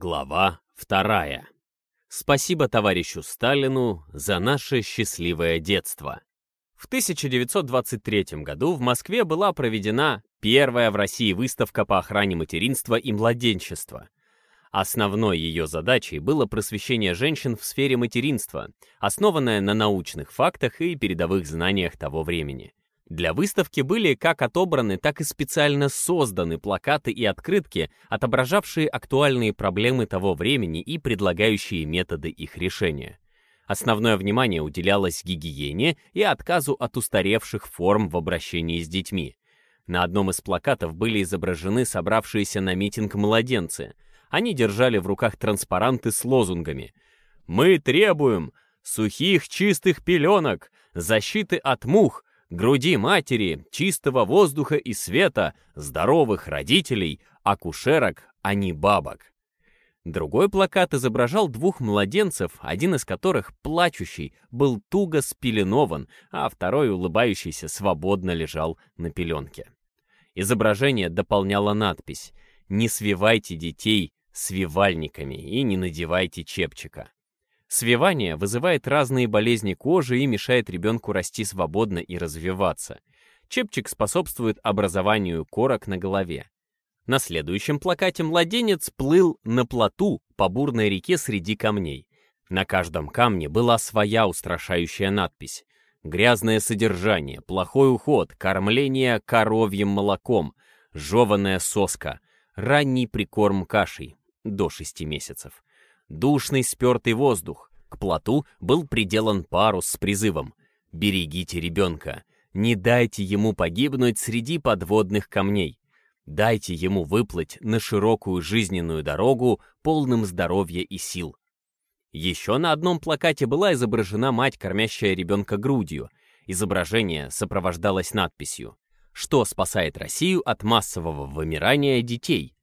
Глава вторая. Спасибо товарищу Сталину за наше счастливое детство. В 1923 году в Москве была проведена первая в России выставка по охране материнства и младенчества. Основной ее задачей было просвещение женщин в сфере материнства, основанное на научных фактах и передовых знаниях того времени. Для выставки были как отобраны, так и специально созданы плакаты и открытки, отображавшие актуальные проблемы того времени и предлагающие методы их решения. Основное внимание уделялось гигиене и отказу от устаревших форм в обращении с детьми. На одном из плакатов были изображены собравшиеся на митинг младенцы. Они держали в руках транспаранты с лозунгами «Мы требуем сухих чистых пеленок, защиты от мух, груди матери, чистого воздуха и света, здоровых родителей, акушерок, а не бабок. Другой плакат изображал двух младенцев, один из которых, плачущий, был туго спеленован, а второй, улыбающийся, свободно лежал на пеленке. Изображение дополняло надпись «Не свивайте детей свивальниками и не надевайте чепчика». Свивание вызывает разные болезни кожи и мешает ребенку расти свободно и развиваться. Чепчик способствует образованию корок на голове. На следующем плакате младенец плыл на плоту по бурной реке среди камней. На каждом камне была своя устрашающая надпись. Грязное содержание, плохой уход, кормление коровьим молоком, жеванная соска, ранний прикорм кашей до 6 месяцев, Душный спертый воздух. К плоту был приделан парус с призывом «Берегите ребенка, не дайте ему погибнуть среди подводных камней. Дайте ему выплыть на широкую жизненную дорогу, полным здоровья и сил». Еще на одном плакате была изображена мать, кормящая ребенка грудью. Изображение сопровождалось надписью «Что спасает Россию от массового вымирания детей?»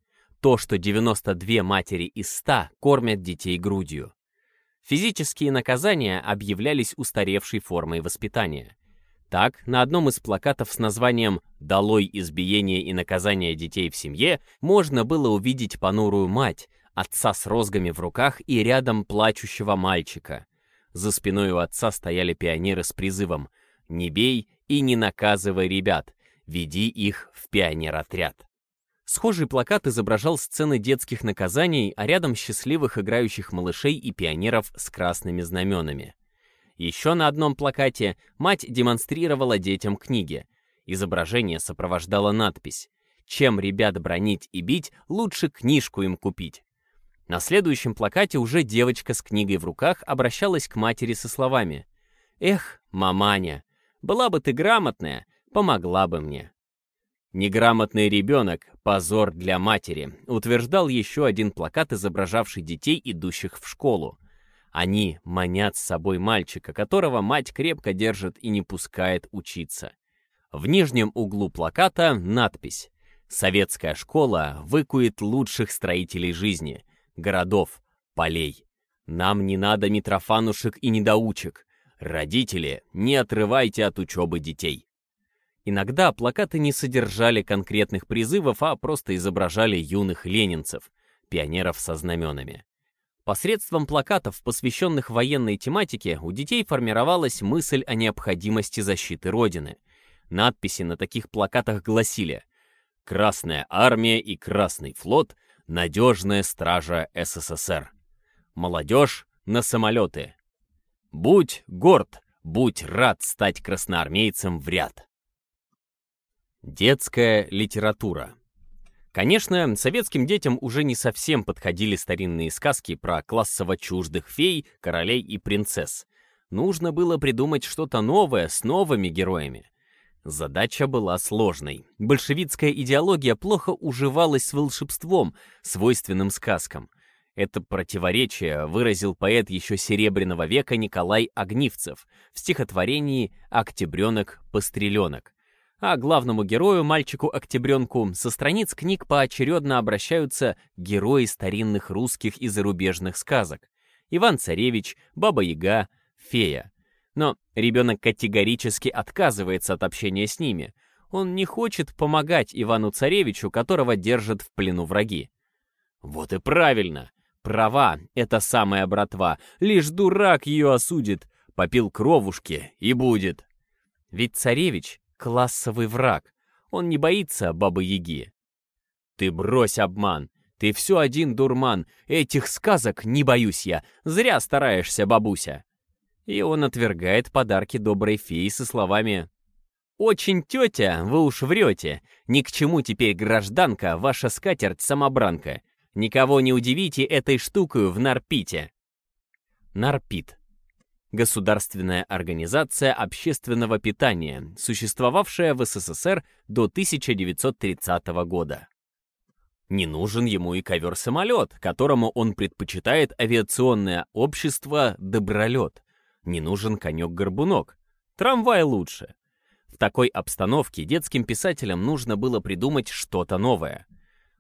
То, что 92 матери из 100 кормят детей грудью. Физические наказания объявлялись устаревшей формой воспитания. Так, на одном из плакатов с названием «Долой избиение и наказание детей в семье» можно было увидеть понурую мать, отца с розгами в руках и рядом плачущего мальчика. За спиной у отца стояли пионеры с призывом «Не бей и не наказывай ребят, веди их в пионер-отряд». Схожий плакат изображал сцены детских наказаний, а рядом счастливых играющих малышей и пионеров с красными знаменами. Еще на одном плакате мать демонстрировала детям книги. Изображение сопровождало надпись «Чем ребят бронить и бить, лучше книжку им купить». На следующем плакате уже девочка с книгой в руках обращалась к матери со словами «Эх, маманя, была бы ты грамотная, помогла бы мне». Неграмотный ребенок — позор для матери, утверждал еще один плакат, изображавший детей, идущих в школу. Они манят с собой мальчика, которого мать крепко держит и не пускает учиться. В нижнем углу плаката надпись «Советская школа выкует лучших строителей жизни, городов, полей. Нам не надо митрофанушек и недоучек. Родители, не отрывайте от учебы детей». Иногда плакаты не содержали конкретных призывов, а просто изображали юных ленинцев, пионеров со знаменами. Посредством плакатов, посвященных военной тематике, у детей формировалась мысль о необходимости защиты Родины. Надписи на таких плакатах гласили «Красная армия и Красный флот — надежная стража СССР. Молодежь на самолеты. Будь горд, будь рад стать красноармейцем в ряд». Детская литература. Конечно, советским детям уже не совсем подходили старинные сказки про классово чуждых фей, королей и принцесс. Нужно было придумать что-то новое с новыми героями. Задача была сложной. Большевистская идеология плохо уживалась с волшебством, свойственным сказкам. Это противоречие выразил поэт еще Серебряного века Николай Огнивцев в стихотворении «Октябренок-постреленок» а главному герою, мальчику-октябренку, со страниц книг поочередно обращаются герои старинных русских и зарубежных сказок. Иван-Царевич, Баба-Яга, Фея. Но ребенок категорически отказывается от общения с ними. Он не хочет помогать Ивану-Царевичу, которого держат в плену враги. Вот и правильно. права, это самая братва. Лишь дурак ее осудит. Попил кровушки и будет. Ведь царевич — классовый враг. Он не боится бабы-яги. Ты брось обман. Ты все один дурман. Этих сказок не боюсь я. Зря стараешься, бабуся. И он отвергает подарки доброй феи со словами «Очень тетя, вы уж врете. Ни к чему теперь гражданка, ваша скатерть-самобранка. Никого не удивите этой штукою в Нарпите». Нарпит. Государственная организация общественного питания, существовавшая в СССР до 1930 года. Не нужен ему и ковер-самолет, которому он предпочитает авиационное общество «Добролет». Не нужен конек-горбунок. Трамвай лучше. В такой обстановке детским писателям нужно было придумать что-то новое.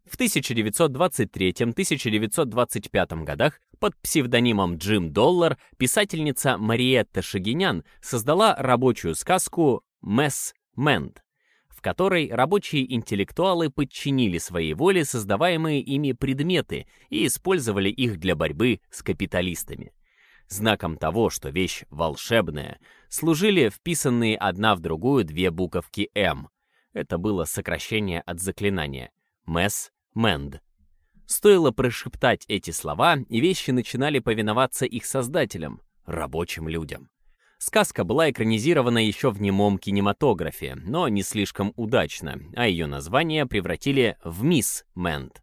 В 1923-1925 годах под псевдонимом Джим Доллар писательница Мариетта Шагинян создала рабочую сказку «Месс Мэнд», в которой рабочие интеллектуалы подчинили своей воле создаваемые ими предметы и использовали их для борьбы с капиталистами. Знаком того, что вещь волшебная, служили вписанные одна в другую две буковки «М». Это было сокращение от заклинания «Мэс Мэнд». Стоило прошептать эти слова, и вещи начинали повиноваться их создателям, рабочим людям. Сказка была экранизирована еще в немом кинематографе, но не слишком удачно, а ее название превратили в «Мисс Мэнд».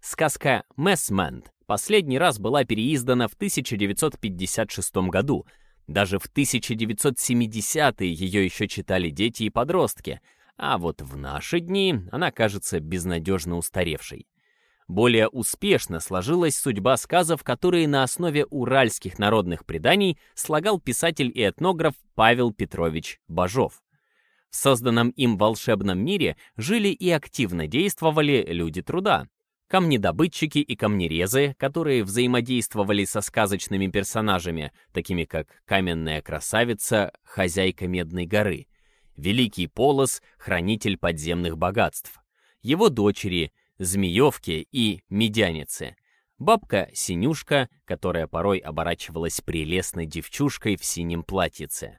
Сказка «Мэс Мэнд» последний раз была переиздана в 1956 году. Даже в 1970-е ее еще читали дети и подростки, а вот в наши дни она кажется безнадежно устаревшей. Более успешно сложилась судьба сказов, которые на основе уральских народных преданий слагал писатель и этнограф Павел Петрович Бажов. В созданном им волшебном мире жили и активно действовали люди труда, камнедобытчики и камнерезы, которые взаимодействовали со сказочными персонажами, такими как каменная красавица, хозяйка Медной горы, великий полос, хранитель подземных богатств, его дочери, змеевки и медяницы, бабка Синюшка, которая порой оборачивалась прелестной девчушкой в синем платьице,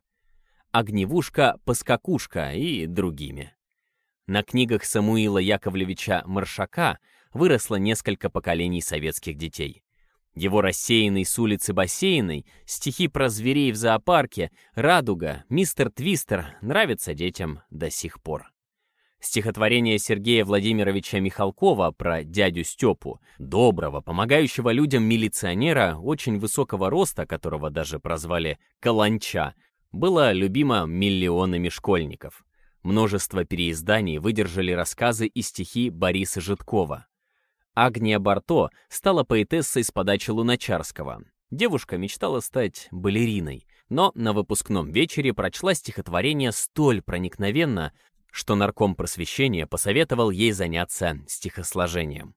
огневушка-поскакушка и другими. На книгах Самуила Яковлевича Маршака выросло несколько поколений советских детей. Его рассеянный с улицы бассейной, стихи про зверей в зоопарке, радуга, мистер Твистер нравятся детям до сих пор. Стихотворение Сергея Владимировича Михалкова про дядю Степу, доброго, помогающего людям милиционера, очень высокого роста, которого даже прозвали «Каланча», было любимо миллионами школьников. Множество переизданий выдержали рассказы и стихи Бориса Житкова. Агния Барто стала поэтессой с подачи Луначарского. Девушка мечтала стать балериной, но на выпускном вечере прочла стихотворение столь проникновенно, что нарком просвещения посоветовал ей заняться стихосложением.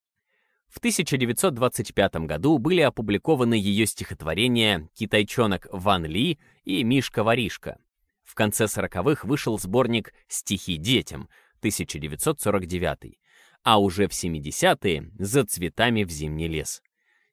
В 1925 году были опубликованы ее стихотворения «Китайчонок Ван Ли» и «Мишка-воришка». В конце 40-х вышел сборник «Стихи детям» 1949 а уже в 70-е «За цветами в зимний лес».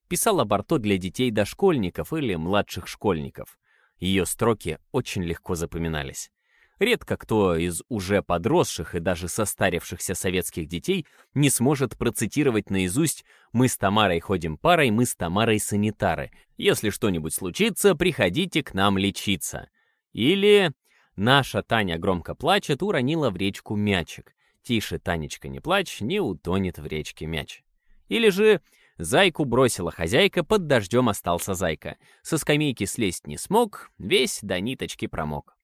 Писала Барто для детей-дошкольников или младших школьников. Ее строки очень легко запоминались. Редко кто из уже подросших и даже состарившихся советских детей не сможет процитировать наизусть «Мы с Тамарой ходим парой, мы с Тамарой санитары. Если что-нибудь случится, приходите к нам лечиться». Или «Наша Таня громко плачет, уронила в речку мячик. «Тише, Танечка, не плачь, не утонет в речке мяч». Или же «Зайку бросила хозяйка, под дождем остался зайка. Со скамейки слезть не смог, весь до ниточки промок».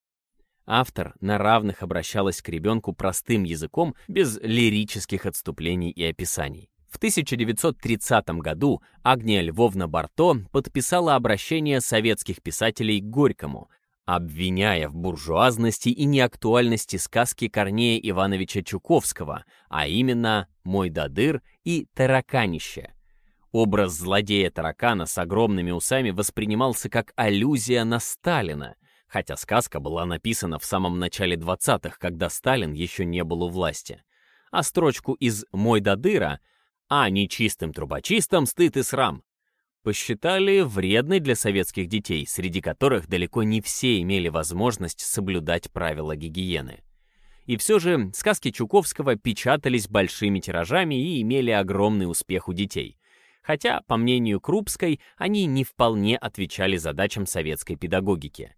Автор на равных обращалась к ребенку простым языком, без лирических отступлений и описаний. В 1930 году Агния Львовна Барто подписала обращение советских писателей к Горькому, обвиняя в буржуазности и неактуальности сказки Корнея Ивановича Чуковского, а именно «Мой дадыр» и «Тараканище». Образ злодея-таракана с огромными усами воспринимался как аллюзия на Сталина, хотя сказка была написана в самом начале 20-х, когда Сталин еще не был у власти. А строчку из «Мой дадыра» «А нечистым трубочистом стыд и срам», посчитали вредной для советских детей, среди которых далеко не все имели возможность соблюдать правила гигиены. И все же сказки Чуковского печатались большими тиражами и имели огромный успех у детей. Хотя, по мнению Крупской, они не вполне отвечали задачам советской педагогики.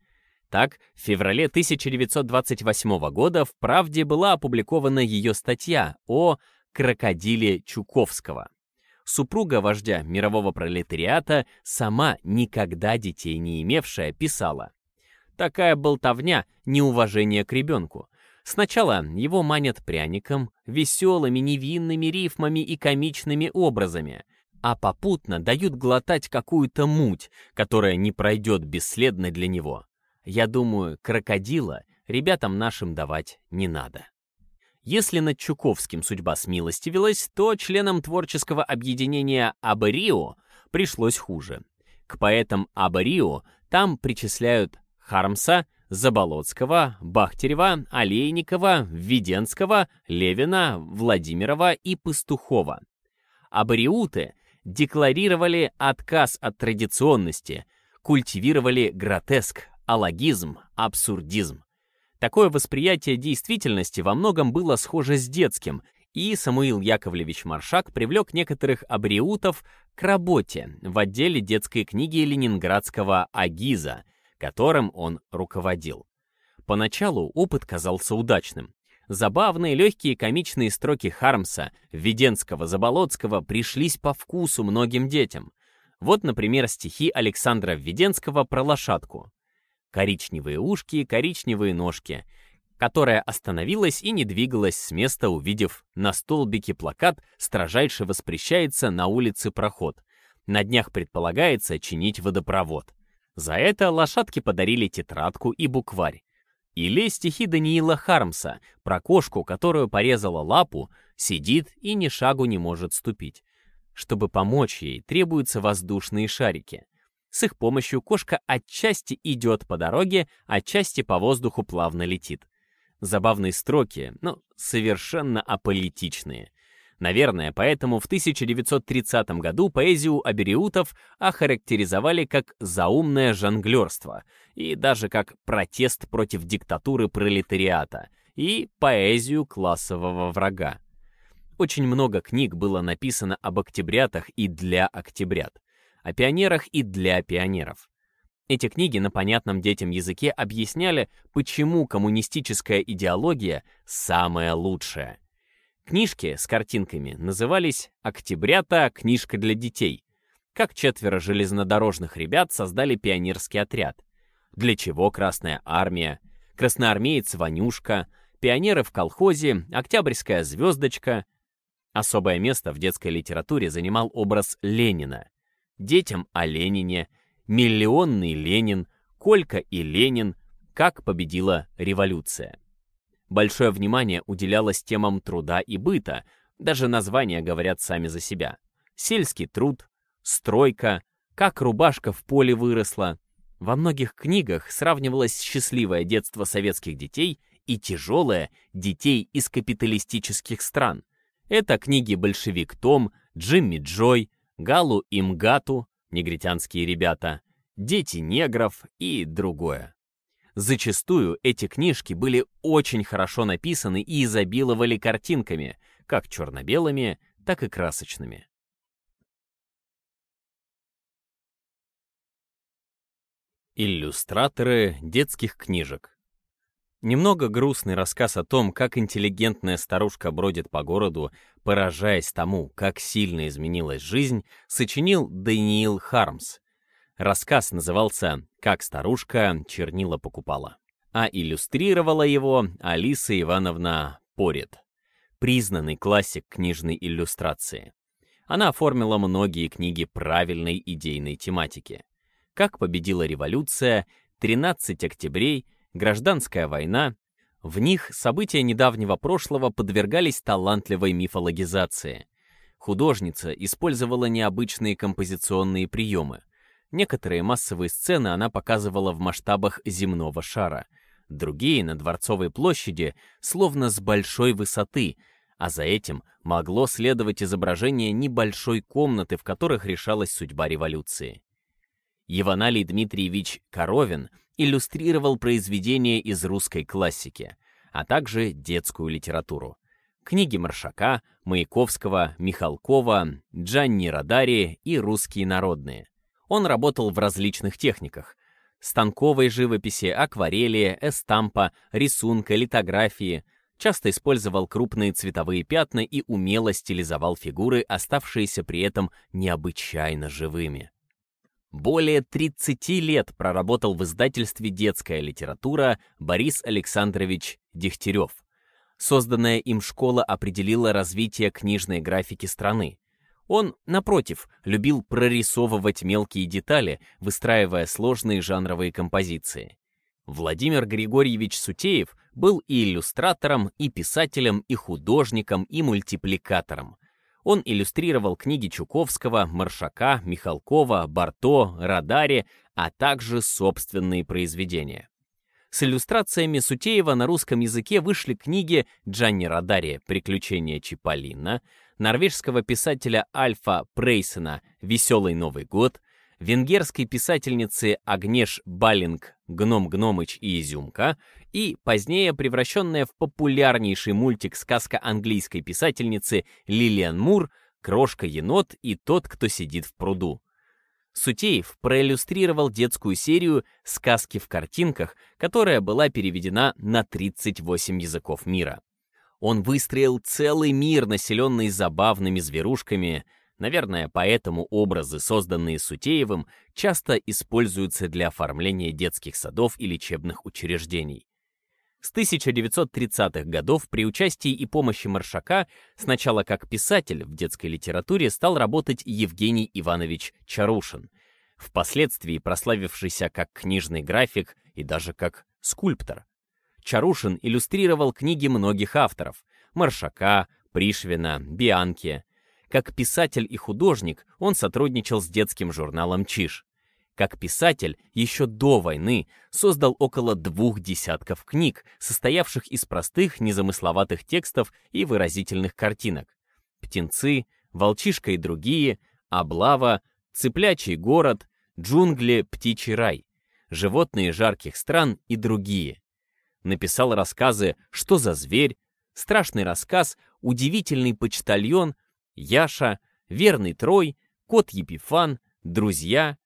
Так, в феврале 1928 года в «Правде» была опубликована ее статья о крокодиле Чуковского. Супруга вождя мирового пролетариата, сама никогда детей не имевшая, писала «Такая болтовня — неуважение к ребенку. Сначала его манят пряником, веселыми, невинными рифмами и комичными образами, а попутно дают глотать какую-то муть, которая не пройдет бесследно для него. Я думаю, крокодила ребятам нашим давать не надо. Если над Чуковским судьба смилостивилась, то членам творческого объединения Абарио пришлось хуже. К поэтам Абарио там причисляют Хармса, Заболоцкого, Бахтерева, Олейникова, Введенского, Левина, Владимирова и Пастухова. Абариуты декларировали отказ от традиционности, культивировали гротеск, алогизм, абсурдизм. Такое восприятие действительности во многом было схоже с детским, и Самуил Яковлевич Маршак привлек некоторых абриутов к работе в отделе детской книги ленинградского «Агиза», которым он руководил. Поначалу опыт казался удачным. Забавные, легкие комичные строки Хармса, Введенского, Заболоцкого пришлись по вкусу многим детям. Вот, например, стихи Александра Введенского про лошадку коричневые ушки, коричневые ножки, которая остановилась и не двигалась с места, увидев на столбике плакат «Строжайше воспрещается на улице проход». На днях предполагается чинить водопровод. За это лошадки подарили тетрадку и букварь. Или стихи Даниила Хармса про кошку, которую порезала лапу, сидит и ни шагу не может ступить. Чтобы помочь ей, требуются воздушные шарики. С их помощью кошка отчасти идет по дороге, отчасти по воздуху плавно летит. Забавные строки, но совершенно аполитичные. Наверное, поэтому в 1930 году поэзию абериутов охарактеризовали как заумное жонглерство и даже как протест против диктатуры пролетариата и поэзию классового врага. Очень много книг было написано об октябрятах и для октябрят о пионерах и для пионеров. Эти книги на понятном детям языке объясняли, почему коммунистическая идеология самая лучшая. Книжки с картинками назывались «Октябрята. Книжка для детей», как четверо железнодорожных ребят создали пионерский отряд. Для чего Красная Армия, красноармеец Ванюшка, пионеры в колхозе, Октябрьская звездочка. Особое место в детской литературе занимал образ Ленина детям о Ленине, миллионный Ленин, Колька и Ленин, как победила революция. Большое внимание уделялось темам труда и быта, даже названия говорят сами за себя. Сельский труд, стройка, как рубашка в поле выросла. Во многих книгах сравнивалось счастливое детство советских детей и тяжелое детей из капиталистических стран. Это книги «Большевик Том», «Джимми Джой», Галу и Мгату, негритянские ребята, дети негров и другое. Зачастую эти книжки были очень хорошо написаны и изобиловали картинками, как черно-белыми, так и красочными. Иллюстраторы детских книжек Немного грустный рассказ о том, как интеллигентная старушка бродит по городу, поражаясь тому, как сильно изменилась жизнь, сочинил Даниил Хармс. Рассказ назывался «Как старушка чернила покупала», а иллюстрировала его Алиса Ивановна Порет, признанный классик книжной иллюстрации. Она оформила многие книги правильной идейной тематики. «Как победила революция», «13 октябрей», гражданская война, в них события недавнего прошлого подвергались талантливой мифологизации. Художница использовала необычные композиционные приемы. Некоторые массовые сцены она показывала в масштабах земного шара, другие — на Дворцовой площади, словно с большой высоты, а за этим могло следовать изображение небольшой комнаты, в которых решалась судьба революции. Иваналий Дмитриевич Коровин иллюстрировал произведения из русской классики, а также детскую литературу. Книги Маршака, Маяковского, Михалкова, Джанни Радари и русские народные. Он работал в различных техниках — станковой живописи, акварели, эстампа, рисунка, литографии, часто использовал крупные цветовые пятна и умело стилизовал фигуры, оставшиеся при этом необычайно живыми. Более 30 лет проработал в издательстве «Детская литература» Борис Александрович Дегтярев. Созданная им школа определила развитие книжной графики страны. Он, напротив, любил прорисовывать мелкие детали, выстраивая сложные жанровые композиции. Владимир Григорьевич Сутеев был и иллюстратором, и писателем, и художником, и мультипликатором. Он иллюстрировал книги Чуковского, Маршака, Михалкова, Барто, Радари, а также собственные произведения. С иллюстрациями Сутеева на русском языке вышли книги Джанни Радари «Приключения Чиполлино», норвежского писателя Альфа Прейсена «Веселый Новый год», венгерской писательницы Агнеш Балинг «Гном Гномыч и Изюмка» и позднее превращенная в популярнейший мультик сказка английской писательницы Лилиан Мур «Крошка-енот и тот, кто сидит в пруду». Сутеев проиллюстрировал детскую серию «Сказки в картинках», которая была переведена на 38 языков мира. Он выстроил целый мир, населенный забавными зверушками, Наверное, поэтому образы, созданные Сутеевым, часто используются для оформления детских садов и лечебных учреждений. С 1930-х годов при участии и помощи Маршака сначала как писатель в детской литературе стал работать Евгений Иванович Чарушин, впоследствии прославившийся как книжный график и даже как скульптор. Чарушин иллюстрировал книги многих авторов — Маршака, Пришвина, Бианки, как писатель и художник он сотрудничал с детским журналом «Чиж». Как писатель еще до войны создал около двух десятков книг, состоявших из простых, незамысловатых текстов и выразительных картинок. «Птенцы», «Волчишка и другие», «Облава», «Цыплячий город», «Джунгли», «Птичий рай», «Животные жарких стран» и другие. Написал рассказы «Что за зверь?», «Страшный рассказ», «Удивительный почтальон», Яша, Верный Трой, Кот Епифан, Друзья,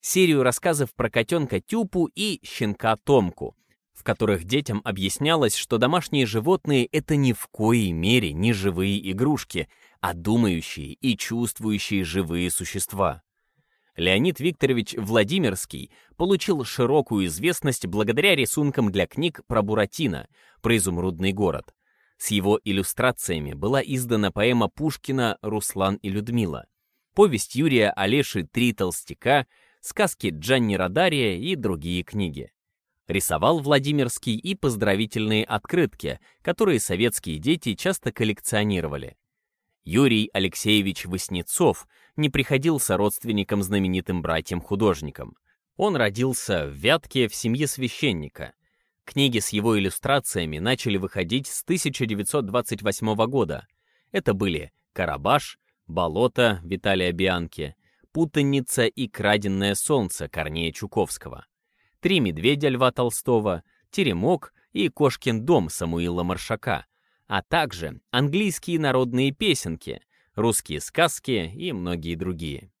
серию рассказов про котенка Тюпу и щенка Томку, в которых детям объяснялось, что домашние животные — это ни в коей мере не живые игрушки, а думающие и чувствующие живые существа. Леонид Викторович Владимирский получил широкую известность благодаря рисункам для книг про Буратино, про изумрудный город, с его иллюстрациями была издана поэма Пушкина «Руслан и Людмила», повесть Юрия Олеши «Три толстяка», сказки Джанни Радария и другие книги. Рисовал Владимирский и поздравительные открытки, которые советские дети часто коллекционировали. Юрий Алексеевич Васнецов не приходился родственникам знаменитым братьям-художникам. Он родился в Вятке в семье священника, Книги с его иллюстрациями начали выходить с 1928 года. Это были «Карабаш», «Болото» Виталия Бианки, «Путаница» и «Краденное солнце» Корнея Чуковского, «Три медведя» Льва Толстого, «Теремок» и «Кошкин дом» Самуила Маршака, а также английские народные песенки, русские сказки и многие другие.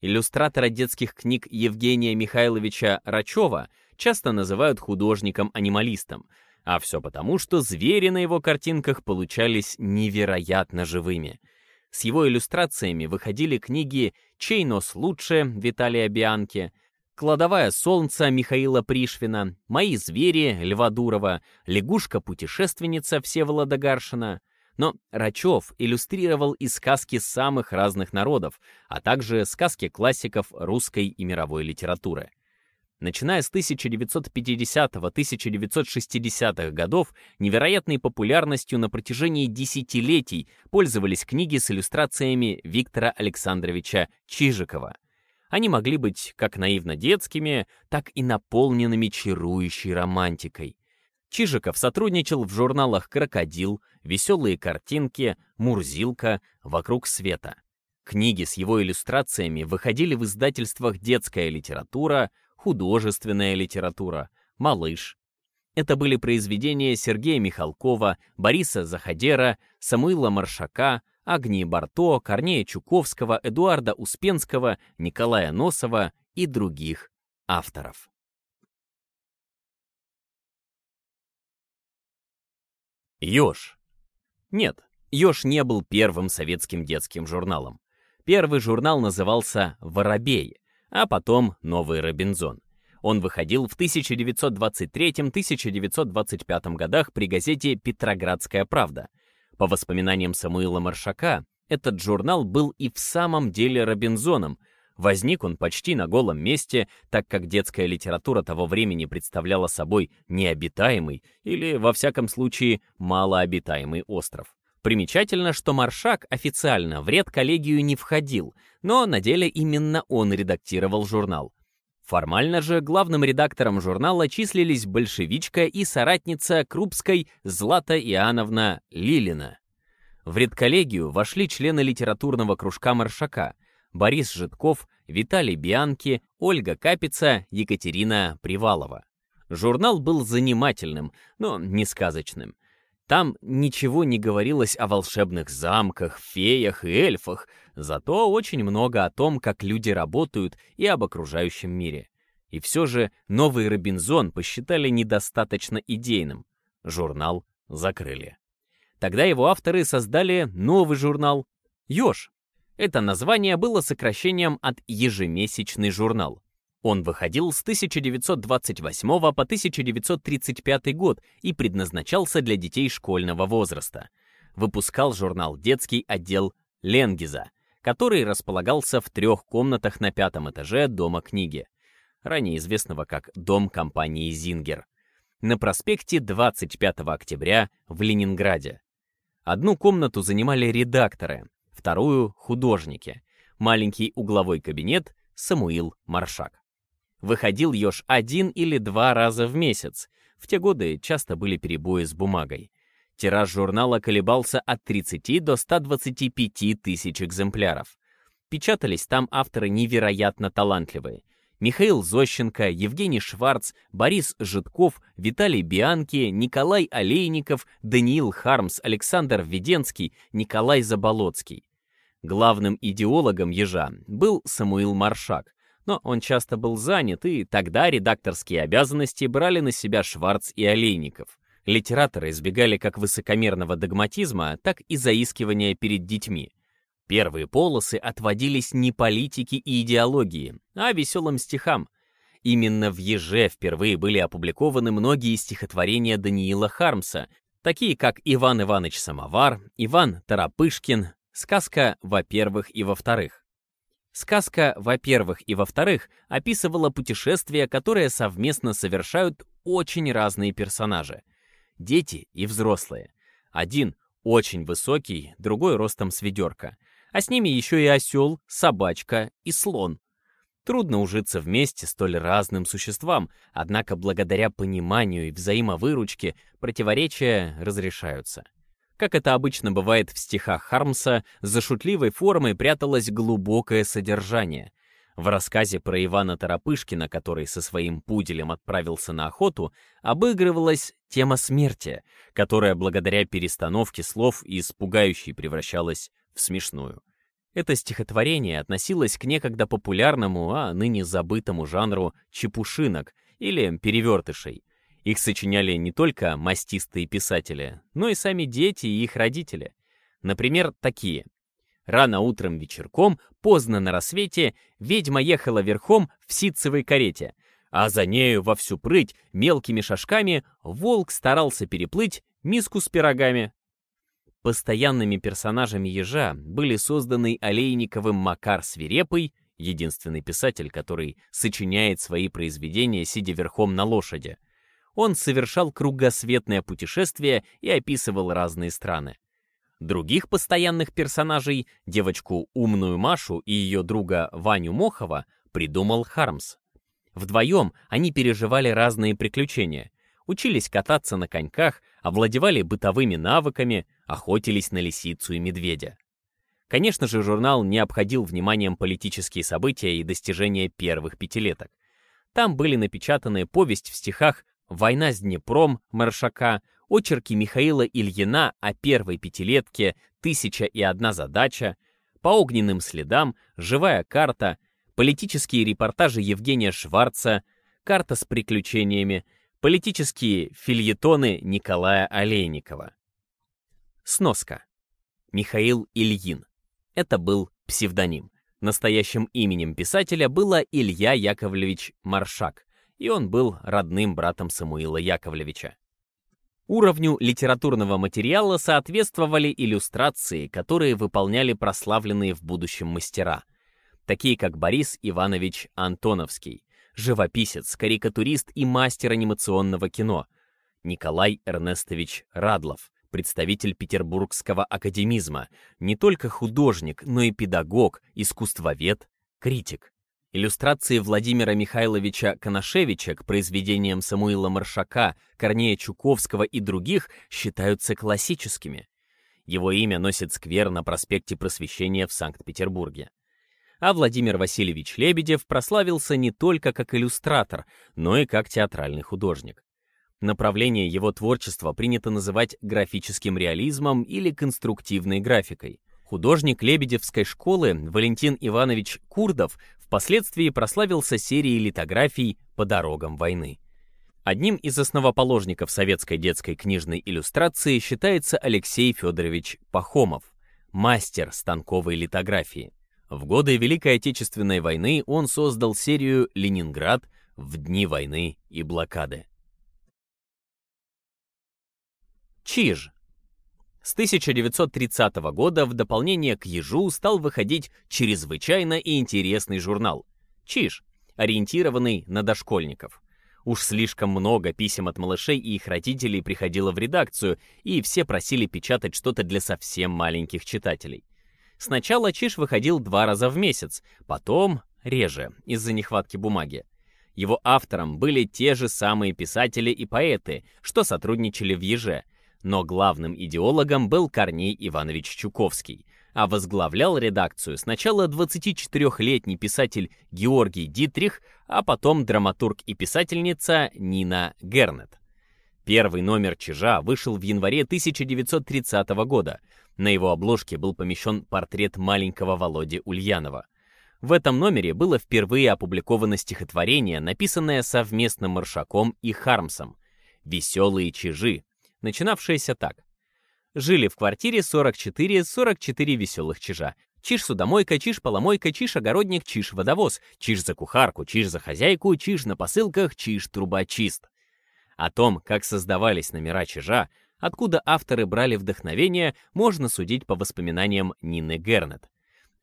Иллюстратора детских книг Евгения Михайловича Рачева – часто называют художником-анималистом, а все потому, что звери на его картинках получались невероятно живыми. С его иллюстрациями выходили книги «Чей нос лучше» Виталия Бианки, «Кладовая солнца» Михаила Пришвина, «Мои звери» Льва Дурова, «Лягушка-путешественница» Всеволода Гаршина. Но Рачев иллюстрировал и сказки самых разных народов, а также сказки классиков русской и мировой литературы. Начиная с 1950-1960-х годов, невероятной популярностью на протяжении десятилетий пользовались книги с иллюстрациями Виктора Александровича Чижикова. Они могли быть как наивно детскими, так и наполненными чарующей романтикой. Чижиков сотрудничал в журналах «Крокодил», «Веселые картинки», «Мурзилка», «Вокруг света». Книги с его иллюстрациями выходили в издательствах «Детская литература», «Художественная литература», «Малыш». Это были произведения Сергея Михалкова, Бориса Заходера, Самуила Маршака, Агнии Барто, Корнея Чуковского, Эдуарда Успенского, Николая Носова и других авторов. Ёж. Нет, Ёж не был первым советским детским журналом. Первый журнал назывался «Воробей», а потом «Новый Робинзон». Он выходил в 1923-1925 годах при газете «Петроградская правда», по воспоминаниям Самуила Маршака, этот журнал был и в самом деле Робинзоном. Возник он почти на голом месте, так как детская литература того времени представляла собой необитаемый или, во всяком случае, малообитаемый остров. Примечательно, что Маршак официально в редколлегию не входил, но на деле именно он редактировал журнал. Формально же главным редактором журнала числились большевичка и соратница Крупской Злата Иоанновна Лилина. В редколлегию вошли члены литературного кружка Маршака Борис Житков, Виталий Бианки, Ольга Капица, Екатерина Привалова. Журнал был занимательным, но не сказочным. Там ничего не говорилось о волшебных замках, феях и эльфах, зато очень много о том, как люди работают и об окружающем мире. И все же новый Робинзон посчитали недостаточно идейным. Журнал закрыли. Тогда его авторы создали новый журнал «Ёж». Это название было сокращением от «Ежемесячный журнал». Он выходил с 1928 по 1935 год и предназначался для детей школьного возраста. Выпускал журнал «Детский отдел Ленгиза», который располагался в трех комнатах на пятом этаже Дома книги, ранее известного как Дом компании «Зингер», на проспекте 25 октября в Ленинграде. Одну комнату занимали редакторы, вторую — художники, маленький угловой кабинет — Самуил Маршак. Выходил Ёж один или два раза в месяц. В те годы часто были перебои с бумагой. Тираж журнала колебался от 30 до 125 тысяч экземпляров. Печатались там авторы невероятно талантливые. Михаил Зощенко, Евгений Шварц, Борис Житков, Виталий Бианки, Николай Олейников, Даниил Хармс, Александр Веденский, Николай Заболоцкий. Главным идеологом «Ежа» был Самуил Маршак, но он часто был занят, и тогда редакторские обязанности брали на себя Шварц и Олейников. Литераторы избегали как высокомерного догматизма, так и заискивания перед детьми. Первые полосы отводились не политике и идеологии, а веселым стихам. Именно в «Еже» впервые были опубликованы многие стихотворения Даниила Хармса, такие как «Иван Иванович Самовар», «Иван Тарапышкин», сказка «Во-первых» и «Во-вторых». Сказка, во-первых, и во-вторых, описывала путешествия, которые совместно совершают очень разные персонажи. Дети и взрослые. Один очень высокий, другой ростом с ведерка. А с ними еще и осел, собачка и слон. Трудно ужиться вместе столь разным существам, однако благодаря пониманию и взаимовыручке противоречия разрешаются. Как это обычно бывает в стихах Хармса, за шутливой формой пряталось глубокое содержание. В рассказе про Ивана Торопышкина, который со своим пуделем отправился на охоту, обыгрывалась тема смерти, которая благодаря перестановке слов из пугающей превращалась в смешную. Это стихотворение относилось к некогда популярному, а ныне забытому жанру чепушинок или перевертышей, их сочиняли не только мастистые писатели, но и сами дети и их родители. Например, такие. Рано утром вечерком, поздно на рассвете, ведьма ехала верхом в ситцевой карете, а за нею во всю прыть мелкими шажками волк старался переплыть миску с пирогами. Постоянными персонажами ежа были созданы Олейниковым Макар Свирепый, единственный писатель, который сочиняет свои произведения, сидя верхом на лошади, он совершал кругосветное путешествие и описывал разные страны. Других постоянных персонажей, девочку умную Машу и ее друга Ваню Мохова, придумал Хармс. Вдвоем они переживали разные приключения. учились кататься на коньках, овладевали бытовыми навыками, охотились на лисицу и медведя. Конечно же, журнал не обходил вниманием политические события и достижения первых пятилеток. Там были напечатаны повесть в стихах «Война с Днепром» Маршака, очерки Михаила Ильина о первой пятилетке «Тысяча и одна задача», по огненным следам, живая карта, политические репортажи Евгения Шварца, карта с приключениями, политические фильетоны Николая Олейникова. Сноска. Михаил Ильин. Это был псевдоним. Настоящим именем писателя было Илья Яковлевич Маршак, и он был родным братом Самуила Яковлевича. Уровню литературного материала соответствовали иллюстрации, которые выполняли прославленные в будущем мастера, такие как Борис Иванович Антоновский, живописец, карикатурист и мастер анимационного кино, Николай Эрнестович Радлов, представитель петербургского академизма, не только художник, но и педагог, искусствовед, критик. Иллюстрации Владимира Михайловича Коношевича к произведениям Самуила Маршака, Корнея Чуковского и других считаются классическими. Его имя носит сквер на проспекте Просвещения в Санкт-Петербурге. А Владимир Васильевич Лебедев прославился не только как иллюстратор, но и как театральный художник. Направление его творчества принято называть графическим реализмом или конструктивной графикой. Художник Лебедевской школы Валентин Иванович Курдов впоследствии прославился серией литографий «По дорогам войны». Одним из основоположников советской детской книжной иллюстрации считается Алексей Федорович Пахомов, мастер станковой литографии. В годы Великой Отечественной войны он создал серию «Ленинград в дни войны и блокады». Чиж. С 1930 года в дополнение к Ежу стал выходить чрезвычайно интересный журнал Чиж, ориентированный на дошкольников. Уж слишком много писем от малышей и их родителей приходило в редакцию, и все просили печатать что-то для совсем маленьких читателей. Сначала Чиж выходил два раза в месяц, потом реже, из-за нехватки бумаги. Его автором были те же самые писатели и поэты, что сотрудничали в Еже — но главным идеологом был Корней Иванович Чуковский, а возглавлял редакцию сначала 24-летний писатель Георгий Дитрих, а потом драматург и писательница Нина Гернет. Первый номер «Чижа» вышел в январе 1930 года. На его обложке был помещен портрет маленького Володи Ульянова. В этом номере было впервые опубликовано стихотворение, написанное совместно Маршаком и Хармсом «Веселые чижи», начинавшаяся так. Жили в квартире 44-44 веселых чижа. Чиж-судомойка, чиж-поломойка, чиж-огородник, чиж-водовоз, чиж за кухарку, чиж за хозяйку, чиж на посылках, чиж-трубочист. О том, как создавались номера чижа, откуда авторы брали вдохновение, можно судить по воспоминаниям Нины Гернет.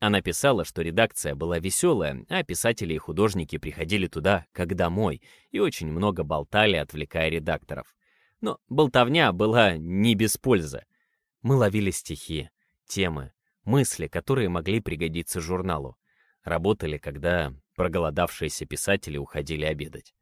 Она писала, что редакция была веселая, а писатели и художники приходили туда, как домой, и очень много болтали, отвлекая редакторов. Но болтовня была не без пользы. Мы ловили стихи, темы, мысли, которые могли пригодиться журналу. Работали, когда проголодавшиеся писатели уходили обедать.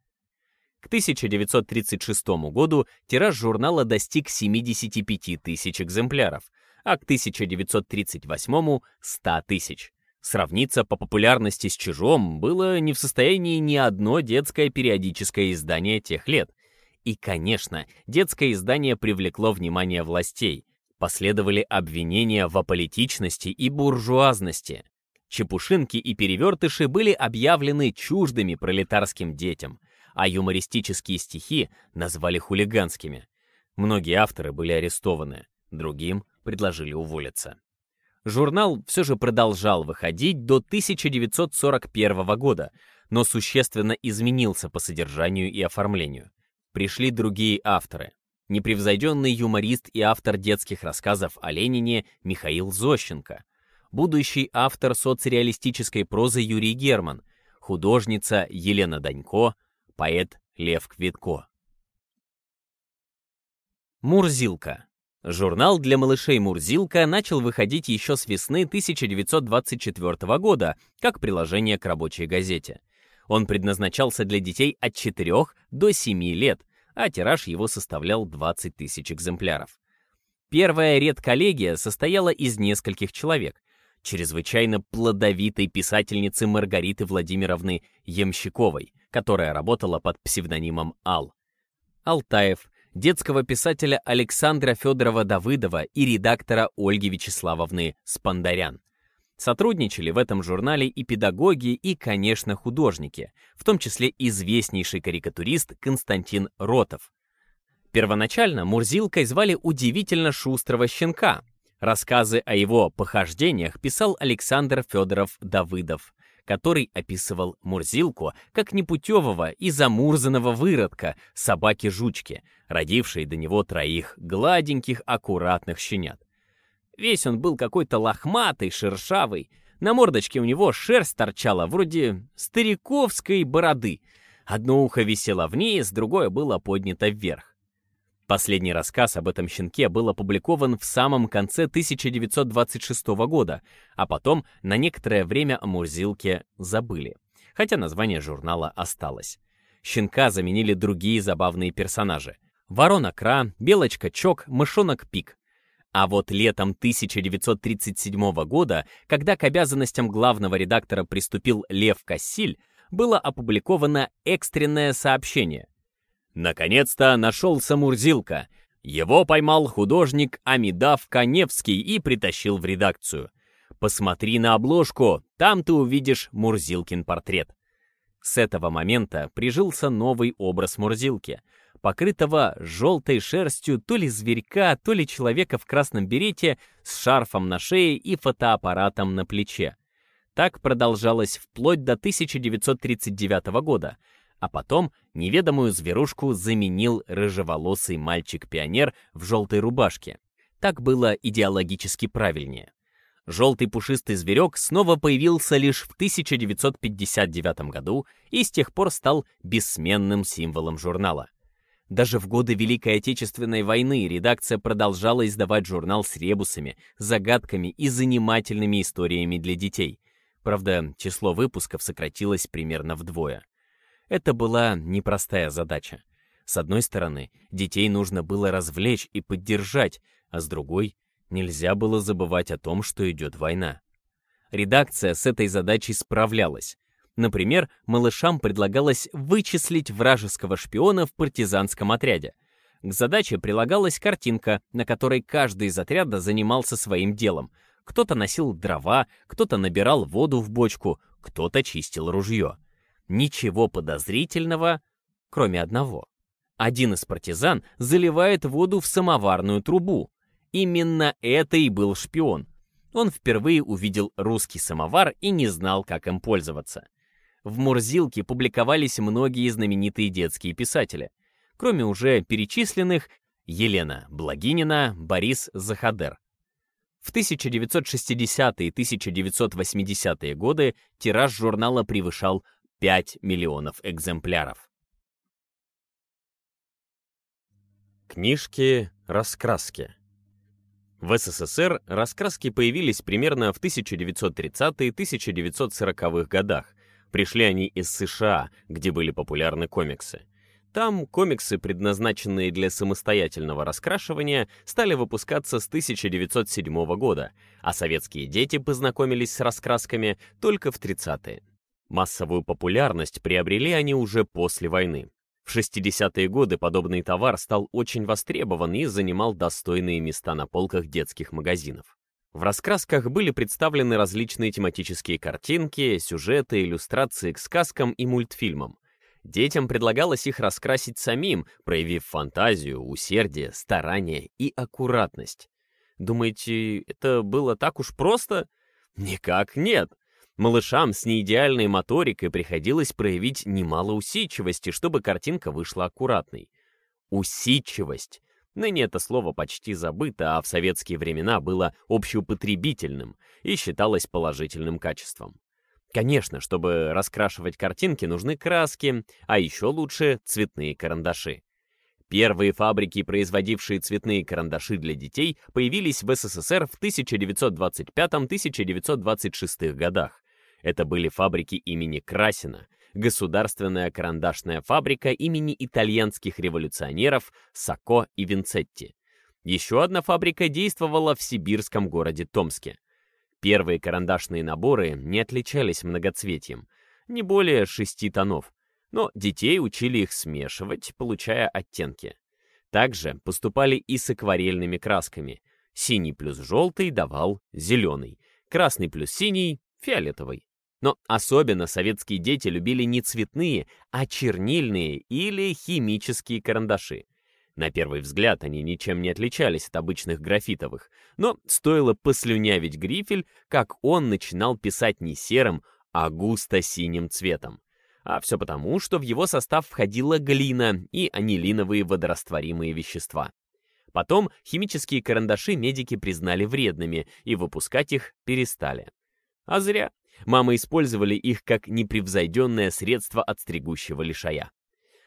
К 1936 году тираж журнала достиг 75 тысяч экземпляров, а к 1938 — 100 тысяч. Сравниться по популярности с «Чижом» было не в состоянии ни одно детское периодическое издание тех лет — и, конечно, детское издание привлекло внимание властей. Последовали обвинения в аполитичности и буржуазности. Чепушинки и перевертыши были объявлены чуждыми пролетарским детям, а юмористические стихи назвали хулиганскими. Многие авторы были арестованы, другим предложили уволиться. Журнал все же продолжал выходить до 1941 года, но существенно изменился по содержанию и оформлению пришли другие авторы. Непревзойденный юморист и автор детских рассказов о Ленине Михаил Зощенко, будущий автор соцреалистической прозы Юрий Герман, художница Елена Данько, поэт Лев Квитко. Мурзилка. Журнал для малышей «Мурзилка» начал выходить еще с весны 1924 года, как приложение к рабочей газете. Он предназначался для детей от 4 до 7 лет, а тираж его составлял 20 тысяч экземпляров. Первая редколлегия состояла из нескольких человек, чрезвычайно плодовитой писательницы Маргариты Владимировны Ямщиковой, которая работала под псевдонимом Ал. Алтаев, детского писателя Александра Федорова-Давыдова и редактора Ольги Вячеславовны Спандарян. Сотрудничали в этом журнале и педагоги, и, конечно, художники, в том числе известнейший карикатурист Константин Ротов. Первоначально Мурзилкой звали удивительно шустрого щенка. Рассказы о его похождениях писал Александр Федоров Давыдов, который описывал Мурзилку как непутевого и замурзанного выродка собаки-жучки, родившей до него троих гладеньких, аккуратных щенят. Весь он был какой-то лохматый, шершавый. На мордочке у него шерсть торчала, вроде стариковской бороды. Одно ухо висело вниз, другое было поднято вверх. Последний рассказ об этом щенке был опубликован в самом конце 1926 года, а потом на некоторое время о Мурзилке забыли, хотя название журнала осталось. Щенка заменили другие забавные персонажи. Ворона Кра, Белочка Чок, Мышонок Пик. А вот летом 1937 года, когда к обязанностям главного редактора приступил Лев Кассиль, было опубликовано экстренное сообщение. Наконец-то нашелся Мурзилка. Его поймал художник Амидав Каневский и притащил в редакцию. Посмотри на обложку, там ты увидишь Мурзилкин портрет. С этого момента прижился новый образ Мурзилки — покрытого желтой шерстью то ли зверька, то ли человека в красном берете с шарфом на шее и фотоаппаратом на плече. Так продолжалось вплоть до 1939 года, а потом неведомую зверушку заменил рыжеволосый мальчик-пионер в желтой рубашке. Так было идеологически правильнее. Желтый пушистый зверек снова появился лишь в 1959 году и с тех пор стал бессменным символом журнала. Даже в годы Великой Отечественной войны редакция продолжала издавать журнал с ребусами, загадками и занимательными историями для детей. Правда, число выпусков сократилось примерно вдвое. Это была непростая задача. С одной стороны, детей нужно было развлечь и поддержать, а с другой, нельзя было забывать о том, что идет война. Редакция с этой задачей справлялась, Например, малышам предлагалось вычислить вражеского шпиона в партизанском отряде. К задаче прилагалась картинка, на которой каждый из отряда занимался своим делом. Кто-то носил дрова, кто-то набирал воду в бочку, кто-то чистил ружье. Ничего подозрительного, кроме одного. Один из партизан заливает воду в самоварную трубу. Именно это и был шпион. Он впервые увидел русский самовар и не знал, как им пользоваться. В Мурзилке публиковались многие знаменитые детские писатели. Кроме уже перечисленных, Елена Благинина, Борис Захадер. В 1960-е и 1980-е годы тираж журнала превышал 5 миллионов экземпляров. Книжки, раскраски. В СССР раскраски появились примерно в 1930-1940-х годах, Пришли они из США, где были популярны комиксы. Там комиксы, предназначенные для самостоятельного раскрашивания, стали выпускаться с 1907 года, а советские дети познакомились с раскрасками только в 30-е. Массовую популярность приобрели они уже после войны. В 60-е годы подобный товар стал очень востребован и занимал достойные места на полках детских магазинов. В раскрасках были представлены различные тематические картинки, сюжеты, иллюстрации к сказкам и мультфильмам. Детям предлагалось их раскрасить самим, проявив фантазию, усердие, старание и аккуратность. Думаете, это было так уж просто? Никак нет. Малышам с неидеальной моторикой приходилось проявить немало усидчивости, чтобы картинка вышла аккуратной. Усидчивость Ныне это слово почти забыто, а в советские времена было общеупотребительным и считалось положительным качеством. Конечно, чтобы раскрашивать картинки, нужны краски, а еще лучше цветные карандаши. Первые фабрики, производившие цветные карандаши для детей, появились в СССР в 1925-1926 годах. Это были фабрики имени Красина, государственная карандашная фабрика имени итальянских революционеров Сако и Винцетти. Еще одна фабрика действовала в сибирском городе Томске. Первые карандашные наборы не отличались многоцветием, не более шести тонов, но детей учили их смешивать, получая оттенки. Также поступали и с акварельными красками. Синий плюс желтый давал зеленый, красный плюс синий — фиолетовый. Но особенно советские дети любили не цветные, а чернильные или химические карандаши. На первый взгляд они ничем не отличались от обычных графитовых, но стоило послюнявить грифель, как он начинал писать не серым, а густо-синим цветом. А все потому, что в его состав входила глина и анилиновые водорастворимые вещества. Потом химические карандаши медики признали вредными и выпускать их перестали. А зря. Мамы использовали их как непревзойденное средство от стригущего лишая.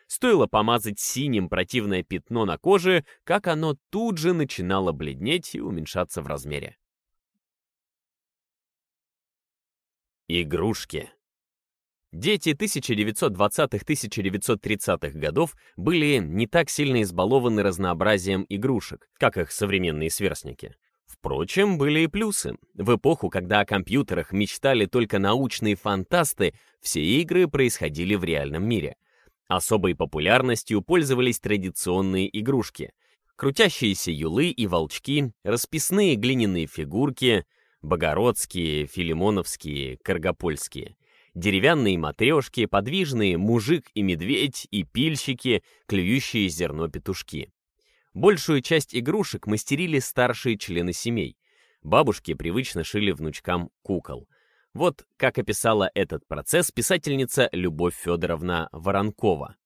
Стоило помазать синим противное пятно на коже, как оно тут же начинало бледнеть и уменьшаться в размере. Игрушки. Дети 1920-1930-х годов были не так сильно избалованы разнообразием игрушек, как их современные сверстники. Впрочем, были и плюсы. В эпоху, когда о компьютерах мечтали только научные фантасты, все игры происходили в реальном мире. Особой популярностью пользовались традиционные игрушки. Крутящиеся юлы и волчки, расписные глиняные фигурки, богородские, филимоновские, каргопольские — деревянные матрешки, подвижные мужик и медведь и пильщики, клюющие зерно петушки. Большую часть игрушек мастерили старшие члены семей. Бабушки привычно шили внучкам кукол. Вот как описала этот процесс писательница Любовь Федоровна Воронкова.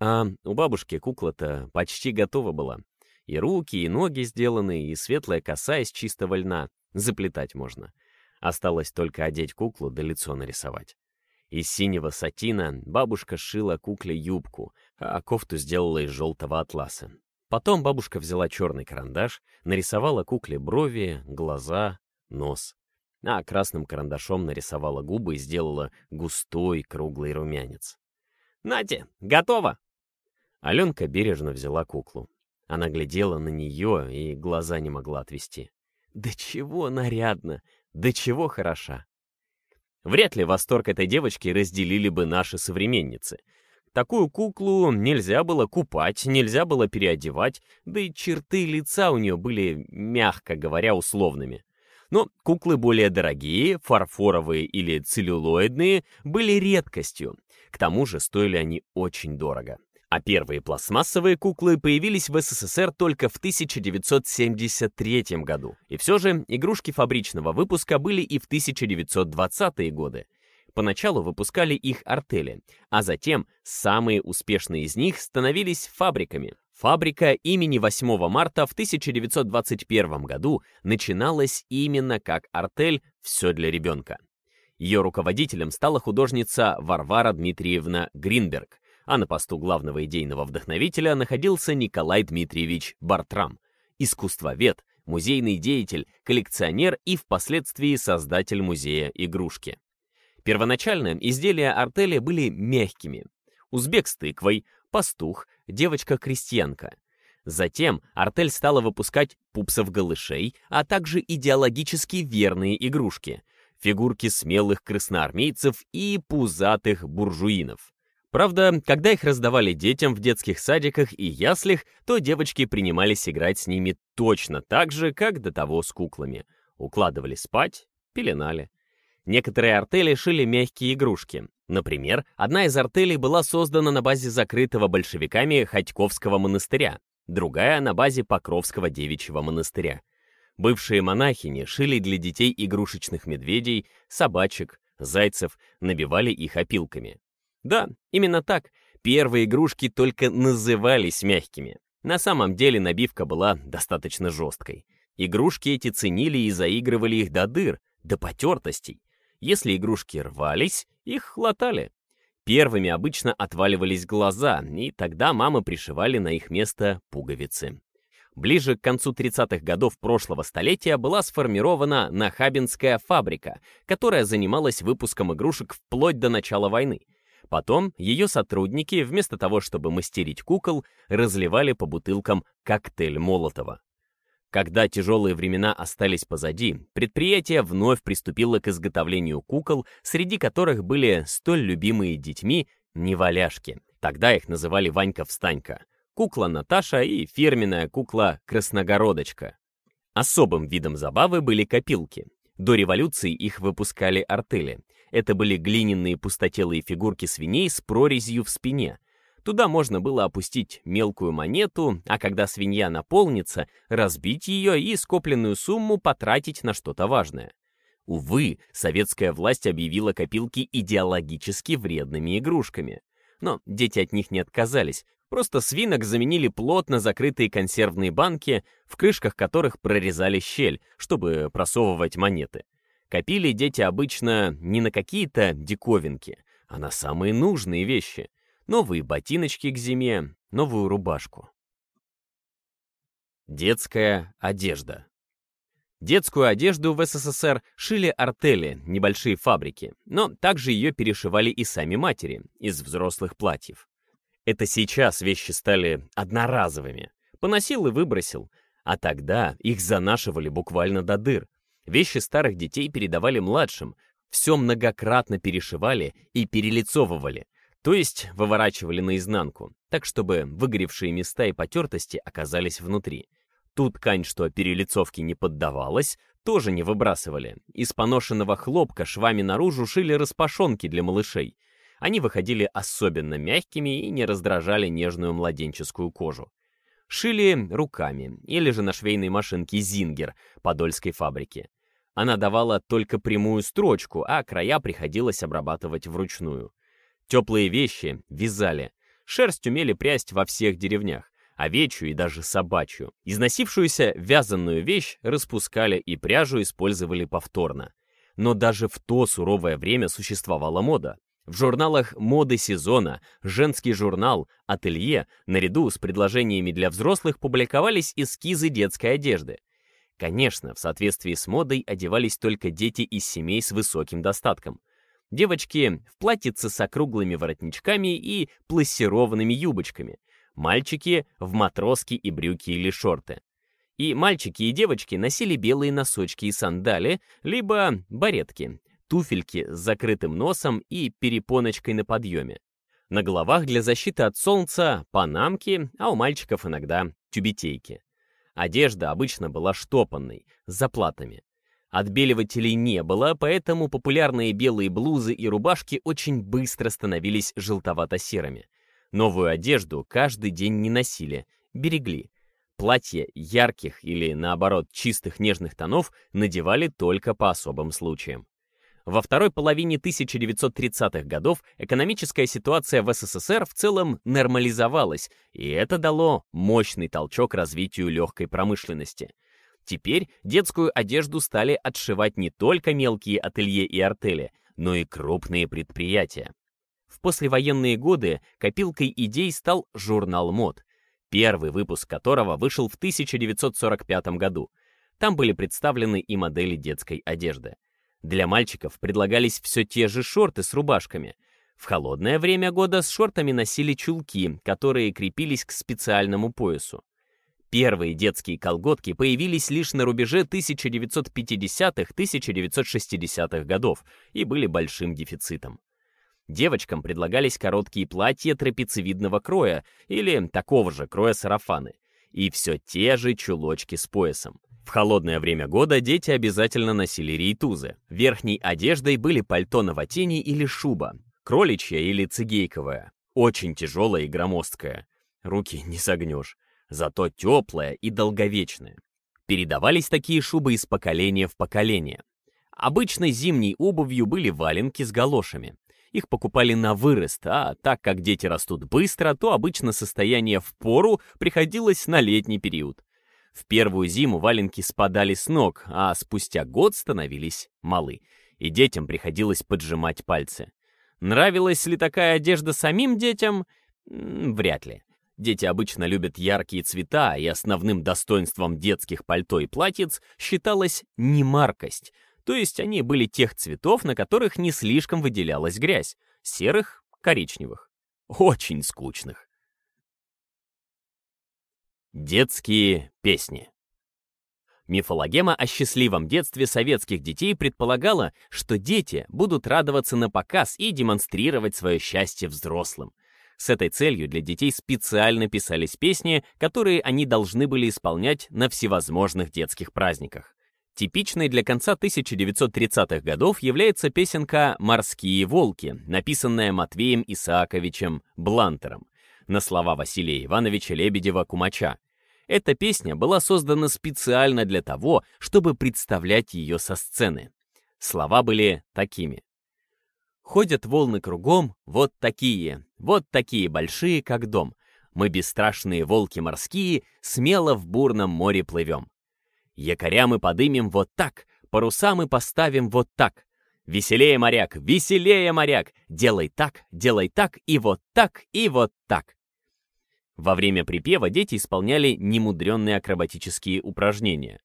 А у бабушки кукла-то почти готова была. И руки, и ноги сделаны, и светлая коса из чистого льна. Заплетать можно. Осталось только одеть куклу да лицо нарисовать. Из синего сатина бабушка шила кукле юбку, а кофту сделала из желтого атласа. Потом бабушка взяла черный карандаш, нарисовала кукле брови, глаза, нос. А красным карандашом нарисовала губы и сделала густой круглый румянец. «Нате, готово!» Аленка бережно взяла куклу. Она глядела на нее и глаза не могла отвести. «Да чего нарядно! Да чего хороша!» Вряд ли восторг этой девочки разделили бы наши современницы. Такую куклу нельзя было купать, нельзя было переодевать, да и черты лица у нее были, мягко говоря, условными. Но куклы более дорогие, фарфоровые или целлюлоидные, были редкостью. К тому же стоили они очень дорого а первые пластмассовые куклы появились в СССР только в 1973 году. И все же игрушки фабричного выпуска были и в 1920-е годы. Поначалу выпускали их артели, а затем самые успешные из них становились фабриками. Фабрика имени 8 марта в 1921 году начиналась именно как артель «Все для ребенка». Ее руководителем стала художница Варвара Дмитриевна Гринберг, а на посту главного идейного вдохновителя находился Николай Дмитриевич Бартрам, искусствовед, музейный деятель, коллекционер и впоследствии создатель музея игрушки. Первоначально изделия артели были мягкими. Узбек с тыквой, пастух, девочка-крестьянка. Затем артель стала выпускать пупсов-голышей, а также идеологически верные игрушки, фигурки смелых красноармейцев и пузатых буржуинов. Правда, когда их раздавали детям в детских садиках и яслях, то девочки принимались играть с ними точно так же, как до того с куклами. Укладывали спать, пеленали. Некоторые артели шили мягкие игрушки. Например, одна из артелей была создана на базе закрытого большевиками Ходьковского монастыря, другая — на базе Покровского девичьего монастыря. Бывшие монахини шили для детей игрушечных медведей, собачек, зайцев, набивали их опилками. Да, именно так. Первые игрушки только назывались мягкими. На самом деле набивка была достаточно жесткой. Игрушки эти ценили и заигрывали их до дыр, до потертостей. Если игрушки рвались, их хлатали. Первыми обычно отваливались глаза, и тогда мамы пришивали на их место пуговицы. Ближе к концу 30-х годов прошлого столетия была сформирована Нахабинская фабрика, которая занималась выпуском игрушек вплоть до начала войны. Потом ее сотрудники, вместо того, чтобы мастерить кукол, разливали по бутылкам коктейль Молотова. Когда тяжелые времена остались позади, предприятие вновь приступило к изготовлению кукол, среди которых были столь любимые детьми неваляшки. Тогда их называли Ванька-встанька, кукла Наташа и фирменная кукла Красногородочка. Особым видом забавы были копилки. До революции их выпускали артели. Это были глиняные пустотелые фигурки свиней с прорезью в спине. Туда можно было опустить мелкую монету, а когда свинья наполнится, разбить ее и скопленную сумму потратить на что-то важное. Увы, советская власть объявила копилки идеологически вредными игрушками. Но дети от них не отказались, просто свинок заменили плотно закрытые консервные банки, в крышках которых прорезали щель, чтобы просовывать монеты. Копили дети обычно не на какие-то диковинки, а на самые нужные вещи. Новые ботиночки к зиме, новую рубашку. Детская одежда. Детскую одежду в СССР шили артели, небольшие фабрики, но также ее перешивали и сами матери из взрослых платьев. Это сейчас вещи стали одноразовыми. Поносил и выбросил, а тогда их занашивали буквально до дыр. Вещи старых детей передавали младшим, все многократно перешивали и перелицовывали, то есть выворачивали наизнанку, так чтобы выгоревшие места и потертости оказались внутри. Ту ткань, что перелицовке не поддавалась, тоже не выбрасывали. Из поношенного хлопка швами наружу шили распашонки для малышей. Они выходили особенно мягкими и не раздражали нежную младенческую кожу. Шили руками или же на швейной машинке «Зингер» подольской фабрики. Она давала только прямую строчку, а края приходилось обрабатывать вручную. Теплые вещи вязали. Шерсть умели прясть во всех деревнях, овечью и даже собачью. Износившуюся вязаную вещь распускали и пряжу использовали повторно. Но даже в то суровое время существовала мода. В журналах моды сезона, женский журнал, ателье, наряду с предложениями для взрослых публиковались эскизы детской одежды. Конечно, в соответствии с модой одевались только дети из семей с высоким достатком. Девочки в платьице с округлыми воротничками и плассированными юбочками. Мальчики в матроски и брюки или шорты. И мальчики и девочки носили белые носочки и сандали, либо баретки, туфельки с закрытым носом и перепоночкой на подъеме. На головах для защиты от солнца панамки, а у мальчиков иногда тюбетейки. Одежда обычно была штопанной, с заплатами. Отбеливателей не было, поэтому популярные белые блузы и рубашки очень быстро становились желтовато-серыми. Новую одежду каждый день не носили, берегли. Платья ярких или, наоборот, чистых нежных тонов надевали только по особым случаям. Во второй половине 1930-х годов экономическая ситуация в СССР в целом нормализовалась, и это дало мощный толчок развитию легкой промышленности. Теперь детскую одежду стали отшивать не только мелкие ателье и артели, но и крупные предприятия. В послевоенные годы копилкой идей стал журнал мод, первый выпуск которого вышел в 1945 году. Там были представлены и модели детской одежды. Для мальчиков предлагались все те же шорты с рубашками. В холодное время года с шортами носили чулки, которые крепились к специальному поясу. Первые детские колготки появились лишь на рубеже 1950-1960-х годов и были большим дефицитом. Девочкам предлагались короткие платья трапециевидного кроя или такого же кроя сарафаны, и все те же чулочки с поясом. В холодное время года дети обязательно носили рейтузы. Верхней одеждой были пальто на или шуба, кроличья или цигейковая, очень тяжелая и громоздкая. Руки не согнешь, зато теплая и долговечная. Передавались такие шубы из поколения в поколение. Обычной зимней обувью были валенки с галошами. Их покупали на вырост, а так как дети растут быстро, то обычно состояние в пору приходилось на летний период. В первую зиму валенки спадали с ног, а спустя год становились малы, и детям приходилось поджимать пальцы. Нравилась ли такая одежда самим детям? Вряд ли. Дети обычно любят яркие цвета, и основным достоинством детских пальто и платьиц считалась немаркость, то есть они были тех цветов, на которых не слишком выделялась грязь, серых, коричневых. Очень скучных. Детские песни Мифологема о счастливом детстве советских детей предполагала, что дети будут радоваться на показ и демонстрировать свое счастье взрослым. С этой целью для детей специально писались песни, которые они должны были исполнять на всевозможных детских праздниках. Типичной для конца 1930-х годов является песенка «Морские волки», написанная Матвеем Исааковичем Блантером на слова Василия Ивановича Лебедева-Кумача. Эта песня была создана специально для того, чтобы представлять ее со сцены. Слова были такими. Ходят волны кругом, вот такие, вот такие большие, как дом. Мы бесстрашные волки морские, смело в бурном море плывем. Якоря мы подымем вот так, паруса мы поставим вот так. Веселее, моряк, веселее, моряк, делай так, делай так, и вот так, и вот так. Во время припева дети исполняли немудренные акробатические упражнения.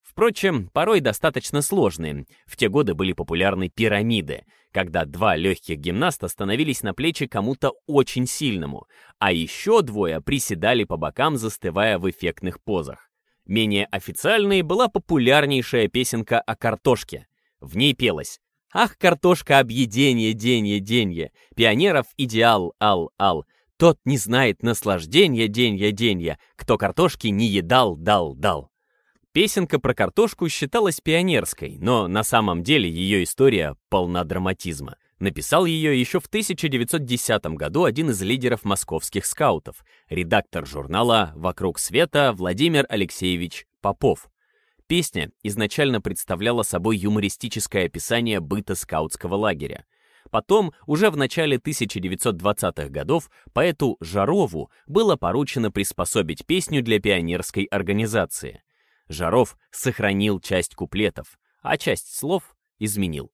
Впрочем, порой достаточно сложные. В те годы были популярны пирамиды, когда два легких гимнаста становились на плечи кому-то очень сильному, а еще двое приседали по бокам, застывая в эффектных позах. Менее официальной была популярнейшая песенка о картошке. В ней пелось «Ах, картошка, объеденье, денье, денье, пионеров идеал, ал, ал, тот не знает наслаждения денья-денья, кто картошки не едал, дал, дал. Песенка про картошку считалась пионерской, но на самом деле ее история полна драматизма. Написал ее еще в 1910 году один из лидеров московских скаутов, редактор журнала «Вокруг света» Владимир Алексеевич Попов. Песня изначально представляла собой юмористическое описание быта скаутского лагеря. Потом, уже в начале 1920-х годов, поэту Жарову было поручено приспособить песню для пионерской организации. Жаров сохранил часть куплетов, а часть слов изменил.